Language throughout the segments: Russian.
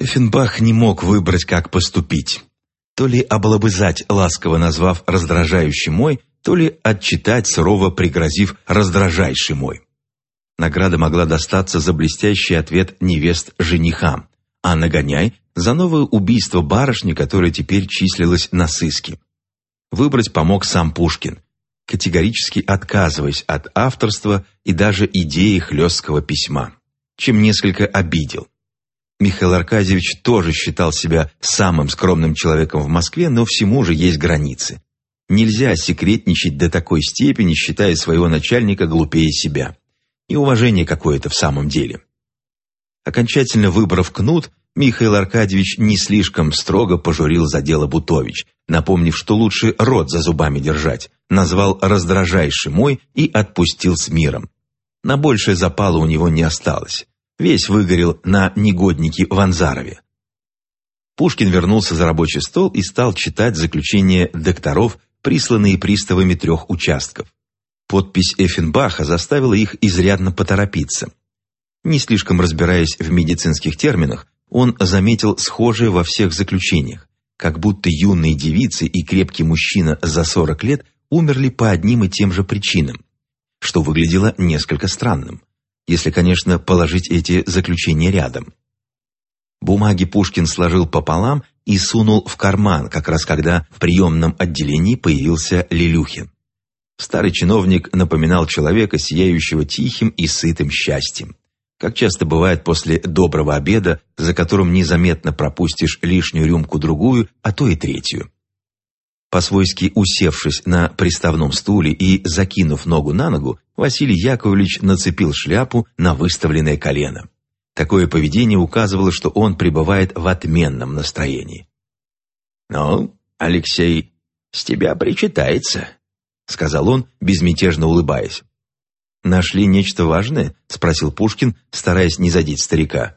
Эффенбах не мог выбрать, как поступить. То ли облобызать, ласково назвав раздражающий мой, то ли отчитать, сурово пригрозив раздражайший мой. Награда могла достаться за блестящий ответ невест женихам, а нагоняй за новое убийство барышни, которое теперь числилось на сыске. Выбрать помог сам Пушкин, категорически отказываясь от авторства и даже идеи хлесткого письма, чем несколько обидел. Михаил Аркадьевич тоже считал себя самым скромным человеком в Москве, но всему же есть границы. Нельзя секретничать до такой степени, считая своего начальника глупее себя. И уважение какое-то в самом деле. Окончательно выбрав кнут, Михаил Аркадьевич не слишком строго пожурил за дело Бутович, напомнив, что лучше рот за зубами держать, назвал раздражайший мой и отпустил с миром. На большее запала у него не осталось весь выгорел на негоднике Ванзарове. Пушкин вернулся за рабочий стол и стал читать заключения докторов, присланные приставами трех участков. Подпись Эффенбаха заставила их изрядно поторопиться. Не слишком разбираясь в медицинских терминах, он заметил схожее во всех заключениях, как будто юные девицы и крепкий мужчина за 40 лет умерли по одним и тем же причинам, что выглядело несколько странным если, конечно, положить эти заключения рядом. Бумаги Пушкин сложил пополам и сунул в карман, как раз когда в приемном отделении появился Лилюхин. Старый чиновник напоминал человека, сияющего тихим и сытым счастьем. Как часто бывает после доброго обеда, за которым незаметно пропустишь лишнюю рюмку-другую, а то и третью. По-свойски усевшись на приставном стуле и закинув ногу на ногу, Василий Яковлевич нацепил шляпу на выставленное колено. Такое поведение указывало, что он пребывает в отменном настроении. «Ну, Алексей, с тебя причитается», — сказал он, безмятежно улыбаясь. «Нашли нечто важное?» — спросил Пушкин, стараясь не задеть старика.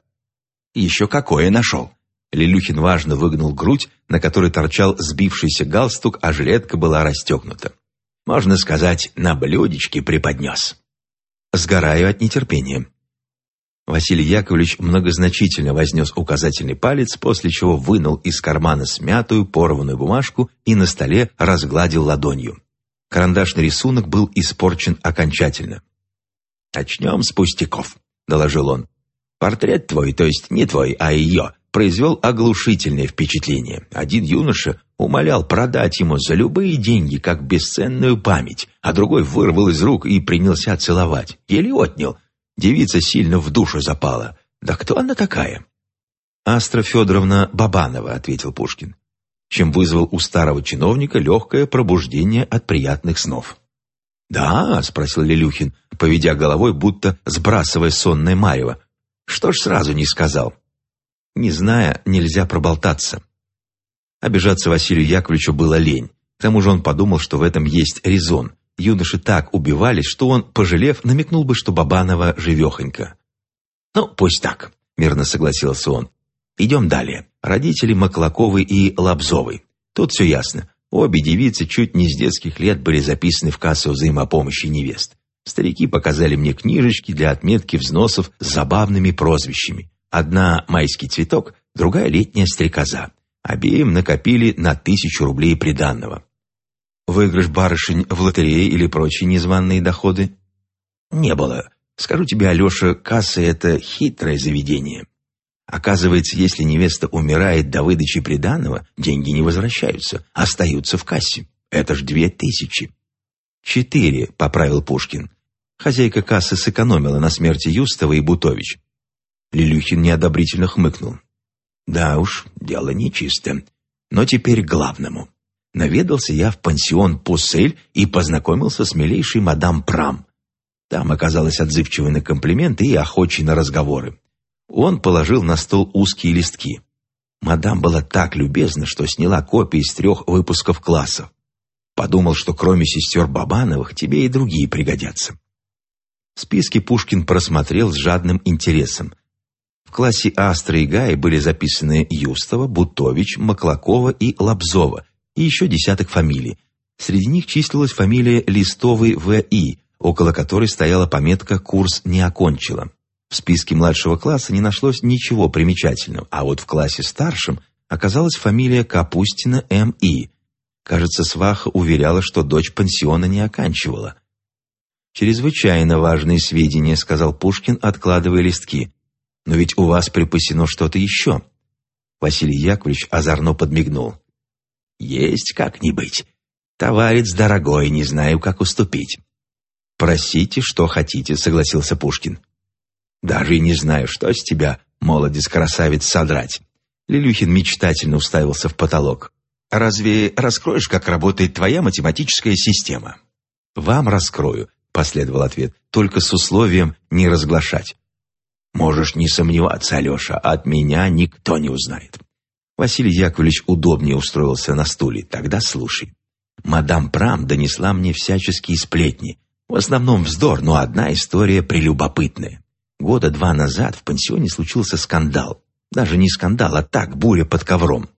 «Еще какое нашел?» Лилюхин важно выгнул грудь, на которой торчал сбившийся галстук, а жилетка была расстегнута. Можно сказать, на блюдечке преподнес. Сгораю от нетерпения. Василий Яковлевич многозначительно вознес указательный палец, после чего вынул из кармана смятую порванную бумажку и на столе разгладил ладонью. Карандашный рисунок был испорчен окончательно. «Начнем с пустяков», — доложил он. «Портрет твой, то есть не твой, а ее, произвел оглушительное впечатление. Один юноша умолял продать ему за любые деньги, как бесценную память, а другой вырвал из рук и принялся целовать. Еле отнял. Девица сильно в душу запала. «Да кто она такая?» «Астра Федоровна Бабанова», — ответил Пушкин, чем вызвал у старого чиновника легкое пробуждение от приятных снов. «Да?» — спросил Лилюхин, поведя головой, будто сбрасывая сонное марево. «Что ж сразу не сказал?» Не зная, нельзя проболтаться. Обижаться Василию Яковлевичу было лень. К тому же он подумал, что в этом есть резон. Юноши так убивались, что он, пожалев, намекнул бы, что Бабанова живехонька. «Ну, пусть так», — мирно согласился он. «Идем далее. Родители Маклаковой и Лобзовой. Тут все ясно. Обе девицы чуть не с детских лет были записаны в кассу взаимопомощи невест. Старики показали мне книжечки для отметки взносов с забавными прозвищами. Одна «Майский цветок», другая «Летняя стрекоза». Обеим накопили на тысячу рублей приданного. Выигрыш барышень в лотерее или прочие незваные доходы? Не было. Скажу тебе, Алеша, касса — это хитрое заведение. Оказывается, если невеста умирает до выдачи приданного, деньги не возвращаются, остаются в кассе. Это ж две тысячи. Четыре, поправил Пушкин. Хозяйка кассы сэкономила на смерти Юстова и Бутович. Лилюхин неодобрительно хмыкнул. «Да уж, дело нечисто. Но теперь к главному. Наведался я в пансион «Пуссель» и познакомился с милейшей мадам Прам. Там оказалась отзывчивой на комплименты и охочей на разговоры. Он положил на стол узкие листки. Мадам была так любезна, что сняла копии из трех выпусков классов. Подумал, что кроме сестер Бабановых тебе и другие пригодятся. Списки Пушкин просмотрел с жадным интересом классе Астры и Гаи были записаны Юстова, Бутович, Маклакова и Лобзова, и еще десяток фамилий. Среди них числилась фамилия Листовой В.И., около которой стояла пометка «Курс не окончила». В списке младшего класса не нашлось ничего примечательного, а вот в классе старшем оказалась фамилия Капустина М.И. Кажется, сваха уверяла, что дочь пансиона не оканчивала. «Чрезвычайно важные сведения», — сказал Пушкин, откладывая листки. «Но ведь у вас припасено что-то еще». Василий Яковлевич озорно подмигнул. «Есть как не быть. Товарищ дорогой, не знаю, как уступить». «Просите, что хотите», — согласился Пушкин. «Даже и не знаю, что с тебя, молодец-красавец, содрать». Лилюхин мечтательно уставился в потолок. «Разве раскроешь, как работает твоя математическая система?» «Вам раскрою», — последовал ответ, «только с условием не разглашать». «Можешь не сомневаться, Алеша, от меня никто не узнает». Василий Яковлевич удобнее устроился на стуле. «Тогда слушай. Мадам Прам донесла мне всяческие сплетни. В основном вздор, но одна история прелюбопытная. Года два назад в пансионе случился скандал. Даже не скандал, а так, буря под ковром.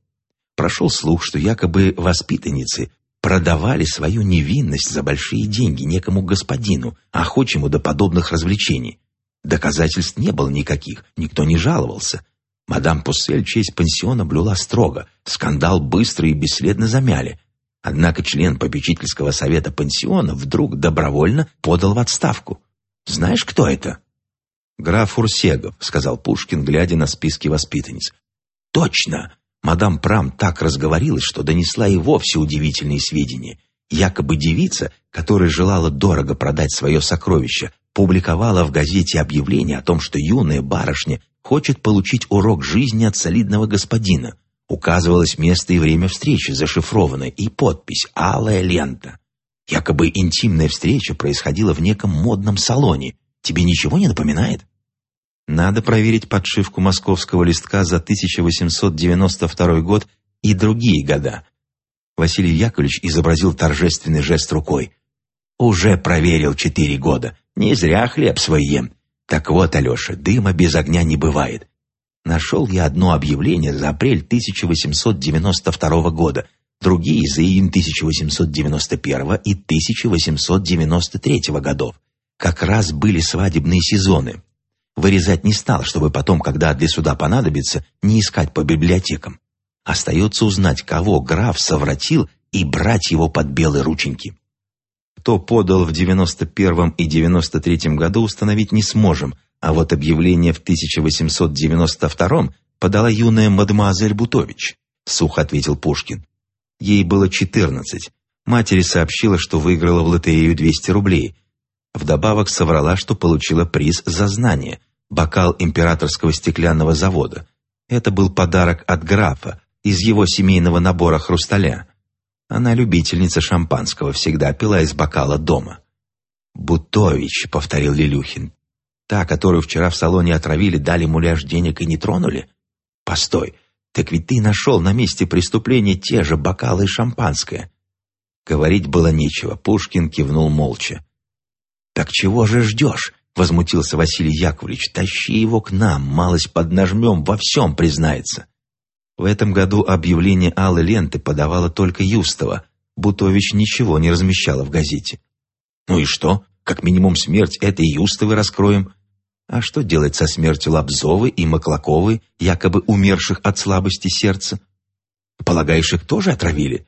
Прошел слух, что якобы воспитанницы продавали свою невинность за большие деньги некому господину, охочему до подобных развлечений. Доказательств не было никаких, никто не жаловался. Мадам Пуссель честь пансиона блюла строго, скандал быстро и бесследно замяли. Однако член попечительского совета пансиона вдруг добровольно подал в отставку. Знаешь, кто это? «Граф Урсегов», — сказал Пушкин, глядя на списки воспитанниц. «Точно! Мадам Прам так разговорилась, что донесла и вовсе удивительные сведения. Якобы девица, которая желала дорого продать свое сокровище, публиковала в газете объявление о том, что юная барышня хочет получить урок жизни от солидного господина. Указывалось место и время встречи, зашифрованное, и подпись «Алая лента». Якобы интимная встреча происходила в неком модном салоне. Тебе ничего не напоминает? Надо проверить подшивку московского листка за 1892 год и другие года. Василий Яковлевич изобразил торжественный жест рукой. «Уже проверил четыре года. Не зря хлеб свой ем. Так вот, Алеша, дыма без огня не бывает. Нашел я одно объявление за апрель 1892 года, другие за июнь 1891 и 1893 годов как раз были свадебные сезоны. Вырезать не стал, чтобы потом, когда для суда понадобится, не искать по библиотекам. Остается узнать, кого граф совратил, и брать его под белые рученьки. Кто подал в 91 и 93 году, установить не сможем, а вот объявление в 1892 подала юная мадемуазель Бутович, сухо ответил Пушкин. Ей было 14. Матери сообщила, что выиграла в лотерею 200 рублей, Вдобавок соврала, что получила приз за знание – бокал императорского стеклянного завода. Это был подарок от графа из его семейного набора хрусталя. Она любительница шампанского, всегда пила из бокала дома. «Бутович», — повторил Лилюхин. «Та, которую вчера в салоне отравили, дали муляж денег и не тронули? Постой, так ведь ты нашел на месте преступления те же бокалы и шампанское». Говорить было нечего, Пушкин кивнул молча. «Так чего же ждешь?» — возмутился Василий Яковлевич. «Тащи его к нам, малость поднажмем, во всем признается». В этом году объявление Аллы Ленты подавала только Юстова. Бутович ничего не размещала в газете. «Ну и что? Как минимум смерть этой Юстовой раскроем. А что делать со смертью Лобзовой и Маклаковой, якобы умерших от слабости сердца? Полагаешь, их тоже отравили?»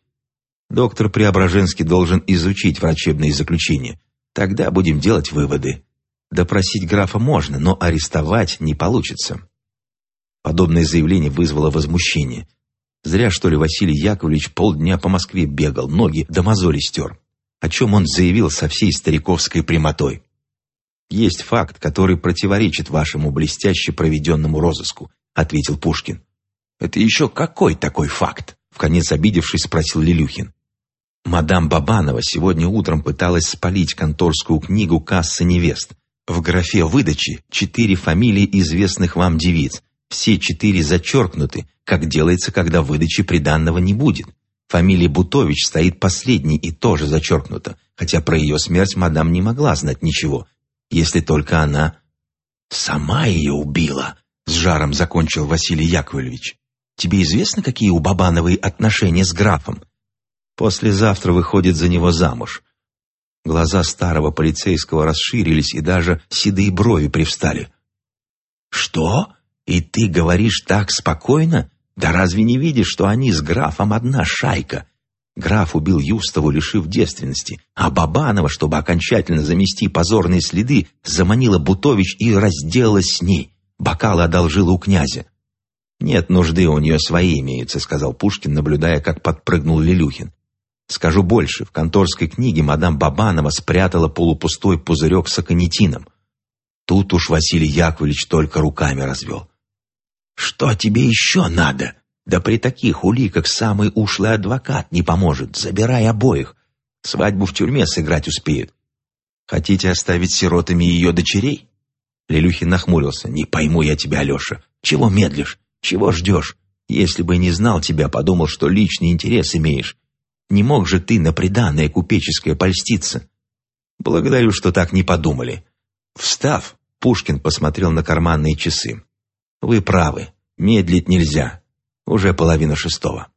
Доктор Преображенский должен изучить врачебные заключения. Тогда будем делать выводы. Допросить графа можно, но арестовать не получится. Подобное заявление вызвало возмущение. Зря, что ли, Василий Яковлевич полдня по Москве бегал, ноги до мозоли стер. О чем он заявил со всей стариковской прямотой. «Есть факт, который противоречит вашему блестяще проведенному розыску», ответил Пушкин. «Это еще какой такой факт?» Вконец обидевшись, спросил Лилюхин. Мадам Бабанова сегодня утром пыталась спалить конторскую книгу «Касса невест». В графе выдачи четыре фамилии известных вам девиц. Все четыре зачеркнуты, как делается, когда выдачи приданного не будет. Фамилия Бутович стоит последней и тоже зачеркнута, хотя про ее смерть мадам не могла знать ничего, если только она сама ее убила, с жаром закончил Василий Яковлевич. Тебе известно, какие у Бабановой отношения с графом? Послезавтра выходит за него замуж. Глаза старого полицейского расширились, и даже седые брови привстали. «Что? И ты говоришь так спокойно? Да разве не видишь, что они с графом одна шайка? Граф убил Юстову, лишив девственности, а Бабанова, чтобы окончательно замести позорные следы, заманила Бутович и разделалась с ней. Бокалы одолжила у князя. «Нет нужды, у нее свои имеются», — сказал Пушкин, наблюдая, как подпрыгнул Лилюхин. «Скажу больше, в конторской книге мадам Бабанова спрятала полупустой пузырек с аконитином. Тут уж Василий Яковлевич только руками развел. «Что тебе еще надо?» Да при таких уликах самый ушлый адвокат не поможет. Забирай обоих. Свадьбу в тюрьме сыграть успеют. Хотите оставить сиротами ее дочерей? Лилюхин нахмурился. Не пойму я тебя, Алеша. Чего медлишь? Чего ждешь? Если бы не знал тебя, подумал, что личный интерес имеешь. Не мог же ты на преданное купеческое польститься. Благодарю, что так не подумали. Встав, Пушкин посмотрел на карманные часы. Вы правы, медлить нельзя. Уже половина шестого.